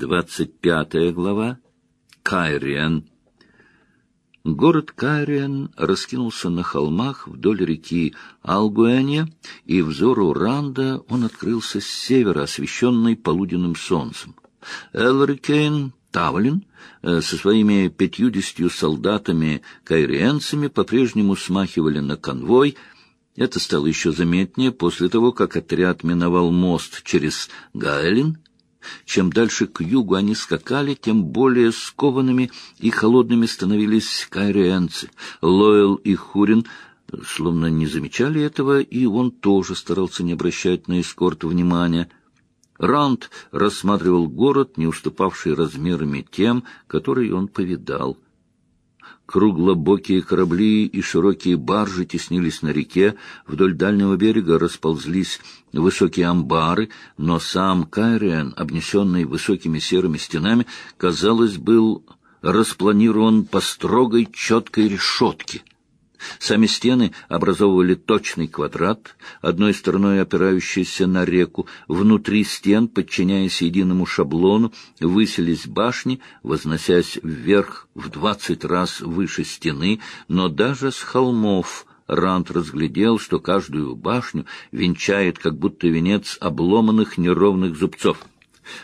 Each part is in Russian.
Двадцать пятая глава. Кайриан. Город Кайриан раскинулся на холмах вдоль реки Алгуэния, и взору Ранда он открылся с севера, освещенный полуденным солнцем. Элрикейн Тавлин э, со своими пятьюдесятью солдатами-кайриенцами по-прежнему смахивали на конвой. Это стало еще заметнее после того, как отряд миновал мост через Гаэлин — чем дальше к югу они скакали, тем более скованными и холодными становились кайриенцы. Лойл и Хурин словно не замечали этого, и он тоже старался не обращать на эскорт внимания. Ранд рассматривал город, не уступавший размерами тем, которые он повидал — Круглобокие корабли и широкие баржи теснились на реке, вдоль дальнего берега расползлись высокие амбары, но сам Кайриан, обнесенный высокими серыми стенами, казалось, был распланирован по строгой четкой решетке. Сами стены образовывали точный квадрат, одной стороной опирающийся на реку. Внутри стен, подчиняясь единому шаблону, высились башни, возносясь вверх в двадцать раз выше стены, но даже с холмов — Рант разглядел, что каждую башню венчает как будто венец обломанных неровных зубцов.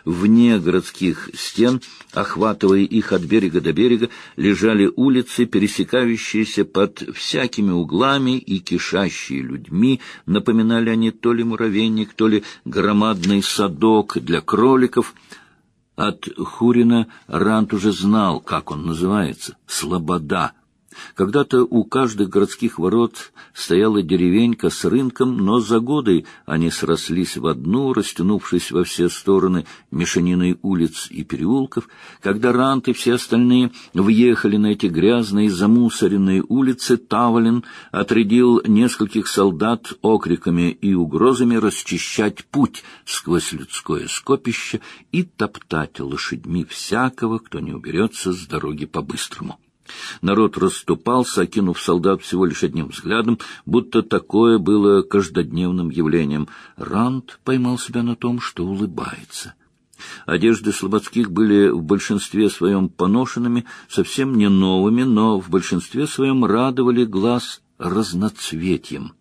Вне городских стен, охватывая их от берега до берега, лежали улицы, пересекающиеся под всякими углами и кишащие людьми. Напоминали они то ли муравейник, то ли громадный садок для кроликов. От Хурина Рант уже знал, как он называется — «Слобода». Когда-то у каждых городских ворот стояла деревенька с рынком, но за годы они срослись в одну, растянувшись во все стороны мешаниной улиц и переулков. Когда Рант и все остальные въехали на эти грязные замусоренные улицы, Тавалин отрядил нескольких солдат окриками и угрозами расчищать путь сквозь людское скопище и топтать лошадьми всякого, кто не уберется с дороги по-быстрому. Народ расступался, окинув солдат всего лишь одним взглядом, будто такое было каждодневным явлением. Ранд поймал себя на том, что улыбается. Одежды слободских были в большинстве своем поношенными, совсем не новыми, но в большинстве своем радовали глаз разноцветием.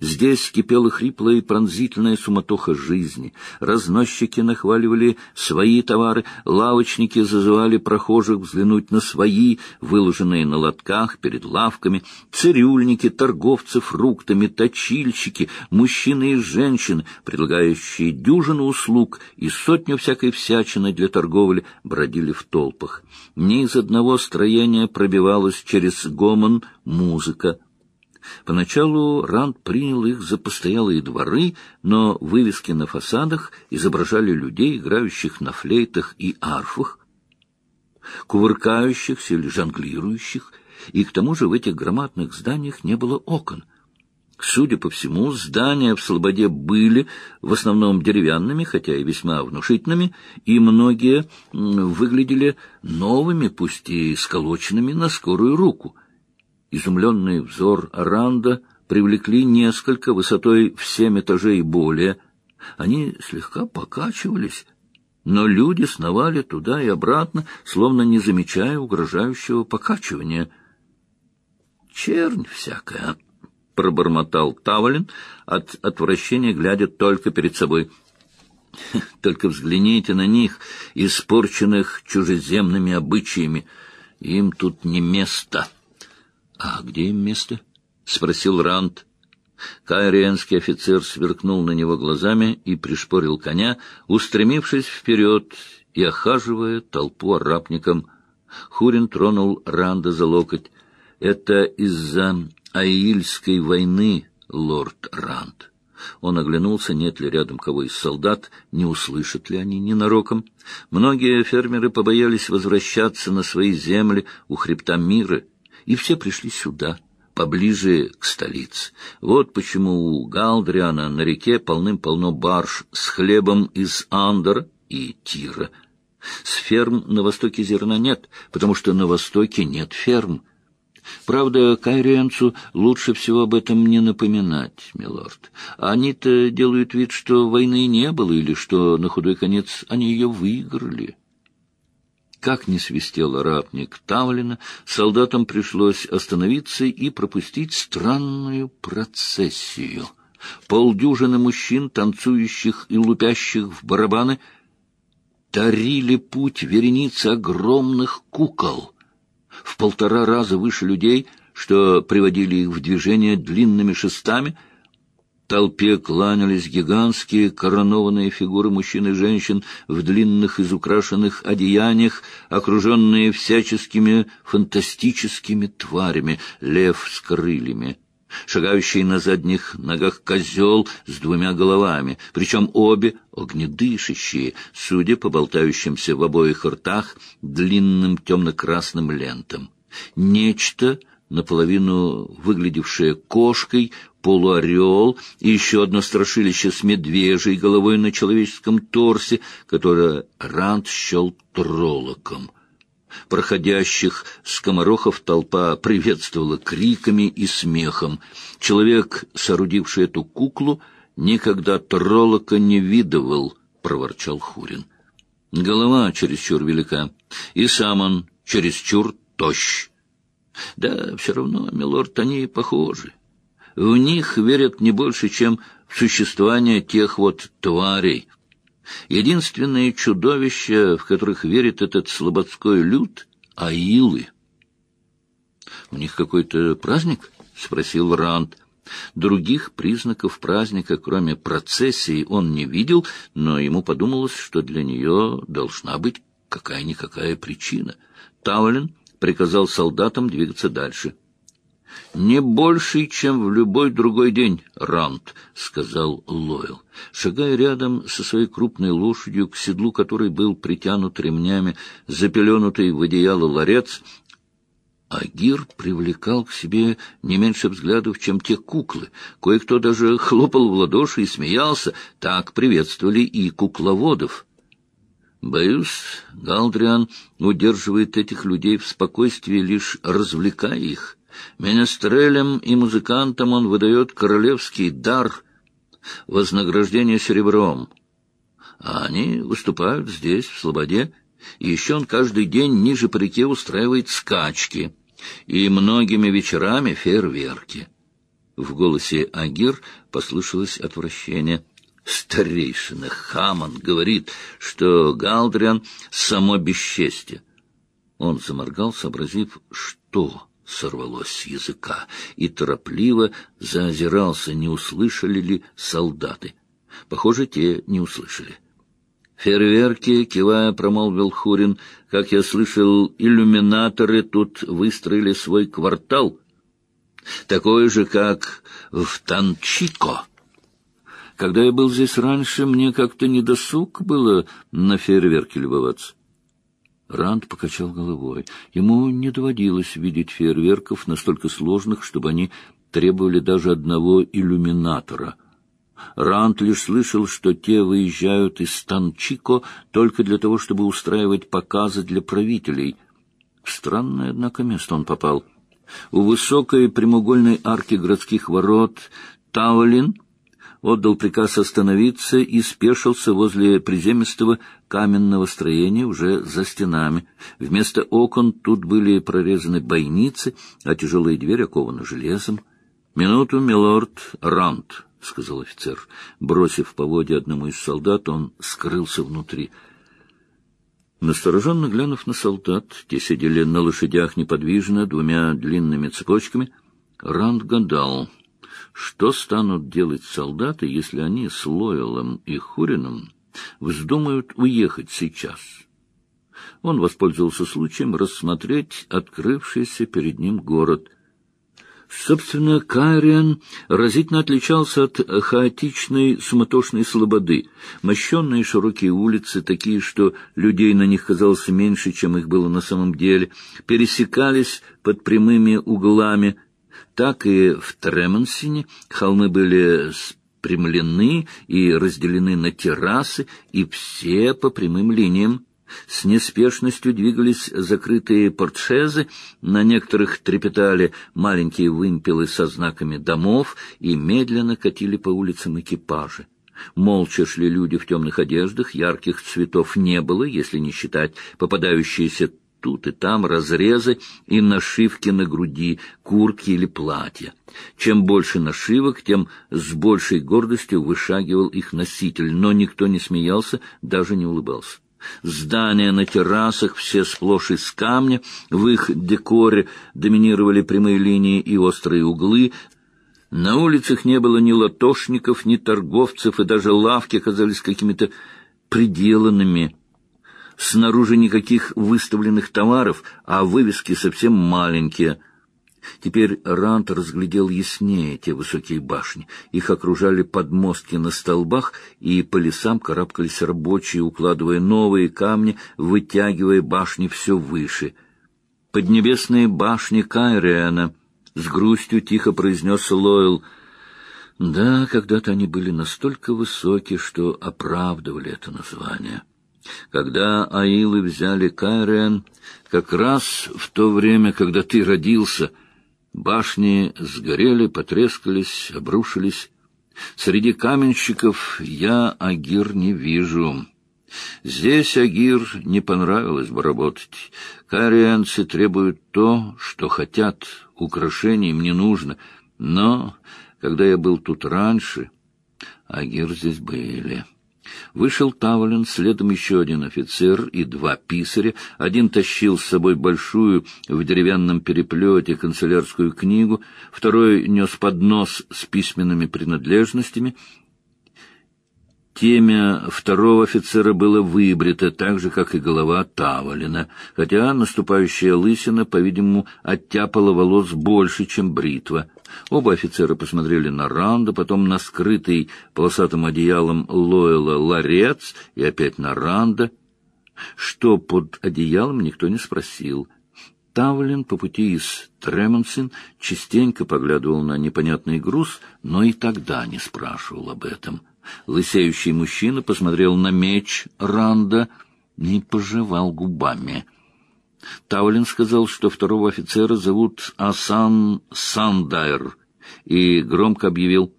Здесь кипела хриплая и пронзительная суматоха жизни. Разносчики нахваливали свои товары, лавочники зазывали прохожих взглянуть на свои, выложенные на лотках перед лавками, цирюльники, торговцы фруктами, точильщики, мужчины и женщины, предлагающие дюжину услуг и сотню всякой всячины для торговли, бродили в толпах. Ни из одного строения пробивалась через гомон музыка, Поначалу Ранд принял их за постоялые дворы, но вывески на фасадах изображали людей, играющих на флейтах и арфах, кувыркающихся или жонглирующих, и к тому же в этих громадных зданиях не было окон. Судя по всему, здания в Слободе были в основном деревянными, хотя и весьма внушительными, и многие выглядели новыми, пусть и сколоченными на скорую руку — Изумленный взор Ранда привлекли несколько высотой в семь этажей более. Они слегка покачивались, но люди сновали туда и обратно, словно не замечая угрожающего покачивания. «Чернь всякая!» — пробормотал Тавалин, от отвращения глядя только перед собой. «Только взгляните на них, испорченных чужеземными обычаями. Им тут не место». «А где им место?» — спросил Рант. Кайриенский офицер сверкнул на него глазами и пришпорил коня, устремившись вперед и охаживая толпу арабникам. Хурин тронул Ранда за локоть. «Это из-за Аильской войны, лорд Ранд». Он оглянулся, нет ли рядом кого из солдат, не услышат ли они ненароком. Многие фермеры побоялись возвращаться на свои земли у хребта мира — и все пришли сюда, поближе к столице. Вот почему у Галдриана на реке полным-полно барж с хлебом из Андора и Тира. С ферм на востоке зерна нет, потому что на востоке нет ферм. Правда, Кайренцу лучше всего об этом не напоминать, милорд. Они-то делают вид, что войны не было, или что, на худой конец, они ее выиграли. Как не свистел ратник Тавлина, солдатам пришлось остановиться и пропустить странную процессию. Полдюжины мужчин, танцующих и лупящих в барабаны, тарили путь вереницы огромных кукол. В полтора раза выше людей, что приводили их в движение длинными шестами — толпе кланялись гигантские коронованные фигуры мужчин и женщин в длинных изукрашенных одеяниях, окруженные всяческими фантастическими тварями, лев с крыльями. Шагающий на задних ногах козел с двумя головами, причем обе огнедышащие, судя по болтающимся в обоих ртах длинным темно-красным лентам. Нечто, наполовину выглядевшее кошкой, полуорел и еще одно страшилище с медвежьей головой на человеческом торсе, которое Ранд счел троллоком. Проходящих скоморохов толпа приветствовала криками и смехом. Человек, соорудивший эту куклу, никогда троллока не видывал, — проворчал Хурин. Голова чересчур велика, и сам он чересчур тощ. Да, все равно, милорд, они похожи. В них верят не больше, чем в существование тех вот тварей. Единственные чудовища, в которых верит этот слободской люд — аилы. — У них какой-то праздник? — спросил Ранд. Других признаков праздника, кроме процессии, он не видел, но ему подумалось, что для нее должна быть какая-никакая причина. Таулин приказал солдатам двигаться дальше. «Не больше, чем в любой другой день, Рант», — сказал Лойл, шагая рядом со своей крупной лошадью, к седлу которой был притянут ремнями, запеленутый в одеяло ларец. Агир привлекал к себе не меньше взглядов, чем те куклы. Кое-кто даже хлопал в ладоши и смеялся. Так приветствовали и кукловодов. Боюсь, Галдриан удерживает этих людей в спокойствии, лишь развлекая их. Менестрелям и музыкантам он выдает королевский дар — вознаграждение серебром. А они выступают здесь, в Слободе, и еще он каждый день ниже по реке устраивает скачки и многими вечерами фейерверки. В голосе Агир послышалось отвращение. Старейшина Хаман говорит, что Галдриан — само бесчестие. Он заморгал, сообразив, что сорвалось с языка, и торопливо заозирался, не услышали ли солдаты. Похоже, те не услышали. «Фейерверки», — кивая, промолвил Хурин, — «как я слышал, иллюминаторы тут выстроили свой квартал, такой же, как в Танчико». Когда я был здесь раньше, мне как-то недосуг было на фейерверке любоваться. Ранд покачал головой. Ему не доводилось видеть фейерверков настолько сложных, чтобы они требовали даже одного иллюминатора. Ранд лишь слышал, что те выезжают из Станчико только для того, чтобы устраивать показы для правителей. Странное, однако, место он попал. У высокой прямоугольной арки городских ворот Таулин отдал приказ остановиться и спешился возле приземистого каменного строения уже за стенами. Вместо окон тут были прорезаны бойницы, а тяжелые двери окованы железом. — Минуту, милорд Рант, — сказал офицер. Бросив поводья одному из солдат, он скрылся внутри. Настороженно глянув на солдат, те сидели на лошадях неподвижно, двумя длинными цепочками, Ранд гадал — что станут делать солдаты, если они с Лойлом и Хурином вздумают уехать сейчас? Он воспользовался случаем рассмотреть открывшийся перед ним город. Собственно, Кайриан разительно отличался от хаотичной суматошной слободы. Мощенные широкие улицы, такие, что людей на них казалось меньше, чем их было на самом деле, пересекались под прямыми углами – так и в Тременсине холмы были спрямлены и разделены на террасы, и все по прямым линиям. С неспешностью двигались закрытые портшезы, на некоторых трепетали маленькие вымпелы со знаками домов и медленно катили по улицам экипажи. Молча шли люди в темных одеждах, ярких цветов не было, если не считать попадающиеся тут и там разрезы и нашивки на груди, куртки или платья. Чем больше нашивок, тем с большей гордостью вышагивал их носитель, но никто не смеялся, даже не улыбался. Здания на террасах все сплошь из камня, в их декоре доминировали прямые линии и острые углы, на улицах не было ни латошников, ни торговцев, и даже лавки казались какими-то приделанными. Снаружи никаких выставленных товаров, а вывески совсем маленькие. Теперь Рант разглядел яснее те высокие башни. Их окружали подмостки на столбах, и по лесам карабкались рабочие, укладывая новые камни, вытягивая башни все выше. Поднебесные башни Кайриана — с грустью тихо произнес Лойл. Да, когда-то они были настолько высоки, что оправдывали это название. Когда аилы взяли Кайрен, как раз в то время, когда ты родился, башни сгорели, потрескались, обрушились. Среди каменщиков я Агир не вижу. Здесь Агир не понравилось бы работать. Карианцы требуют то, что хотят, украшений им не нужно. Но, когда я был тут раньше, Агир здесь были. Вышел Тавлин, следом еще один офицер и два писаря. Один тащил с собой большую в деревянном переплете канцелярскую книгу, второй нес поднос с письменными принадлежностями — Темя второго офицера было выбрито, так же, как и голова Тавалина, хотя наступающая лысина, по-видимому, оттяпала волос больше, чем бритва. Оба офицера посмотрели на Ранда, потом на скрытый полосатым одеялом Лойла ларец и опять на Ранда. Что под одеялом, никто не спросил. Тавлин по пути из Тремонсин частенько поглядывал на непонятный груз, но и тогда не спрашивал об этом. Лысеющий мужчина посмотрел на меч Ранда и пожевал губами. Таулин сказал, что второго офицера зовут Асан Сандайр, и громко объявил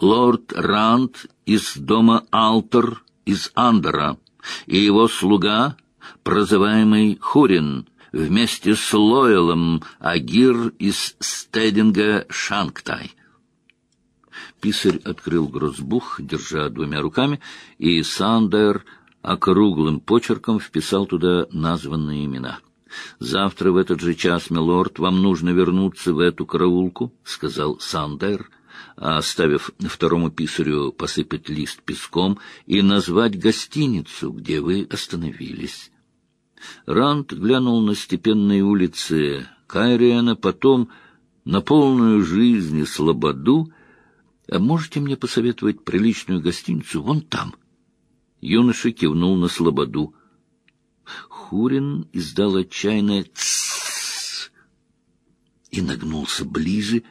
«Лорд Ранд из дома Алтер из Андера и его слуга, прозываемый Хурин, вместе с Лойлом Агир из Стединга Шанктай». Писарь открыл грозбух, держа двумя руками, и Сандер округлым почерком вписал туда названные имена. «Завтра в этот же час, милорд, вам нужно вернуться в эту караулку», — сказал Сандер, оставив второму писарю посыпать лист песком и назвать гостиницу, где вы остановились. Ранд глянул на степенные улицы Кайриана, потом на полную жизнь и слободу, можете мне посоветовать приличную гостиницу вон там? Юноша кивнул на слободу. Хурин издал отчаянное «тссс» и нагнулся ближе.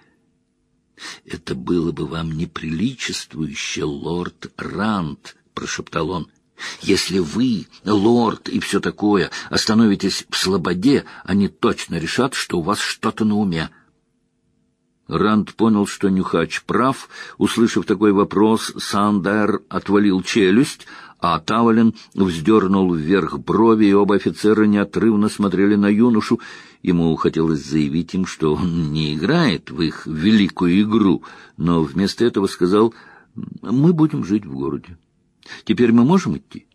«Это было бы вам неприличествующе, лорд Рант», — прошептал он. «Если вы, лорд и все такое, остановитесь в слободе, они точно решат, что у вас что-то на уме». Ранд понял, что Нюхач прав. Услышав такой вопрос, Сандер отвалил челюсть, а Тавалин вздернул вверх брови, и оба офицера неотрывно смотрели на юношу. Ему хотелось заявить им, что он не играет в их великую игру, но вместо этого сказал, «Мы будем жить в городе. Теперь мы можем идти?»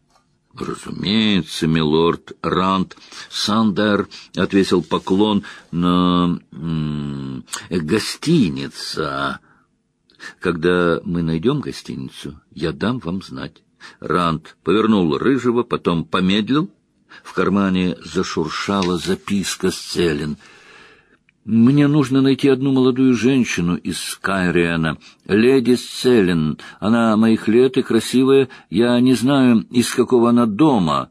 Разумеется, милорд Рант. Сандер отвесил поклон на гостиница. Когда мы найдем гостиницу, я дам вам знать. Рант повернул рыжего, потом помедлил. В кармане зашуршала записка с Целин — мне нужно найти одну молодую женщину из Кайриана, леди Селин. Она моих лет и красивая. Я не знаю, из какого она дома.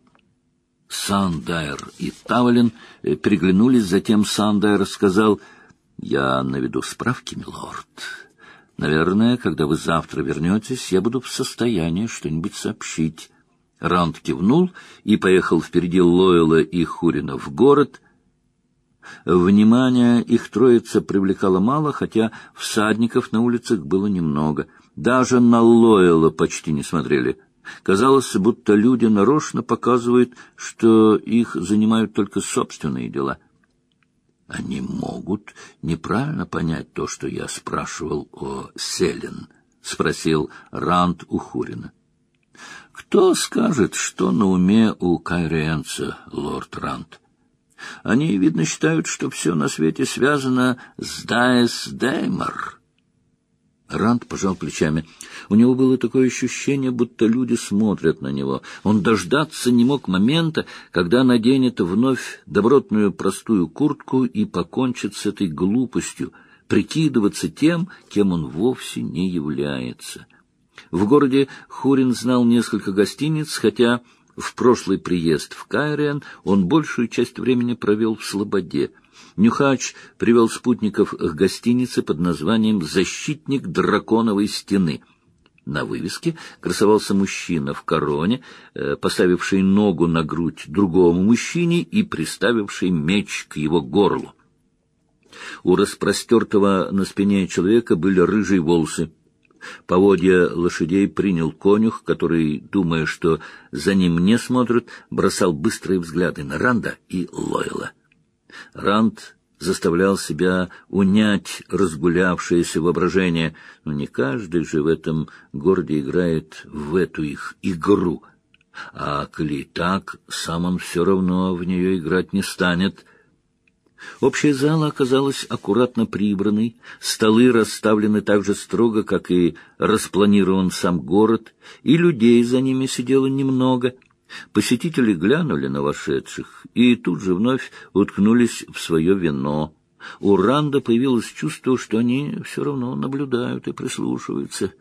Сандайр и Тавалин э, приглянулись, затем Сандайр сказал, «Я наведу справки, милорд. Наверное, когда вы завтра вернетесь, я буду в состоянии что-нибудь сообщить». Ранд кивнул и поехал впереди Лойла и Хурина в город — Внимание их троица привлекало мало, хотя всадников на улицах было немного. Даже на Лойла почти не смотрели. Казалось, будто люди нарочно показывают, что их занимают только собственные дела. Они могут неправильно понять то, что я спрашивал о Селен, — спросил Ранд у Хурина. Кто скажет, что на уме у кайриенца, лорд Ранд? Они, видно, считают, что все на свете связано с Дайс Деймор. Ранд пожал плечами. У него было такое ощущение, будто люди смотрят на него. Он дождаться не мог момента, когда наденет вновь добротную простую куртку и покончит с этой глупостью, прикидываться тем, кем он вовсе не является. В городе Хурин знал несколько гостиниц, хотя в прошлый приезд в Кайриан он большую часть времени провел в Слободе — Нюхач привел спутников к гостинице под названием «Защитник драконовой стены». На вывеске красовался мужчина в короне, э, поставивший ногу на грудь другому мужчине и приставивший меч к его горлу. У распростертого на спине человека были рыжие волосы. Поводья лошадей принял конюх, который, думая, что за ним не смотрят, бросал быстрые взгляды на Ранда и Лойла. Ранд заставлял себя унять разгулявшееся воображение, но не каждый же в этом городе играет в эту их игру. А коли так, сам он все равно в нее играть не станет. Общая зала оказалась аккуратно прибранной, столы расставлены так же строго, как и распланирован сам город, и людей за ними сидело немного — Посетители глянули на вошедших и тут же вновь уткнулись в свое вино. У Ранда появилось чувство, что они все равно наблюдают и прислушиваются.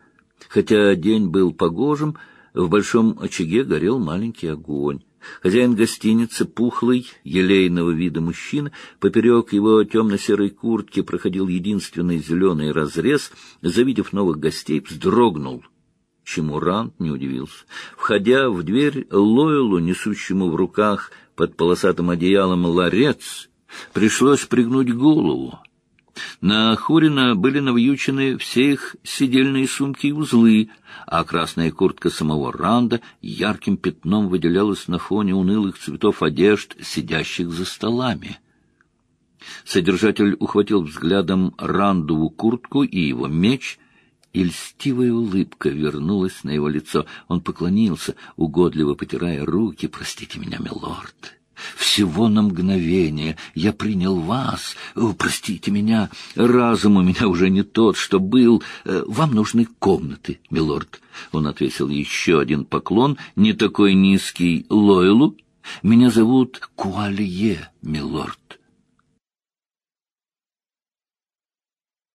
Хотя день был погожим, в большом очаге горел маленький огонь. Хозяин гостиницы, пухлый, елейного вида мужчина, поперек его темно-серой куртки проходил единственный зеленый разрез, завидев новых гостей, вздрогнул — чему Рант не удивился. Входя в дверь, Лойлу, несущему в руках под полосатым одеялом ларец, пришлось пригнуть голову. На Хурина были навьючены все их сидельные сумки и узлы, а красная куртка самого Ранда ярким пятном выделялась на фоне унылых цветов одежд, сидящих за столами. Содержатель ухватил взглядом Рандову куртку и его меч — и льстивая улыбка вернулась на его лицо. Он поклонился, угодливо потирая руки. «Простите меня, милорд». Всего на мгновение я принял вас. Простите меня, разум у меня уже не тот, что был. Э, вам нужны комнаты, милорд. Он отвесил еще один поклон, не такой низкий Лойлу. Меня зовут Куалье, милорд.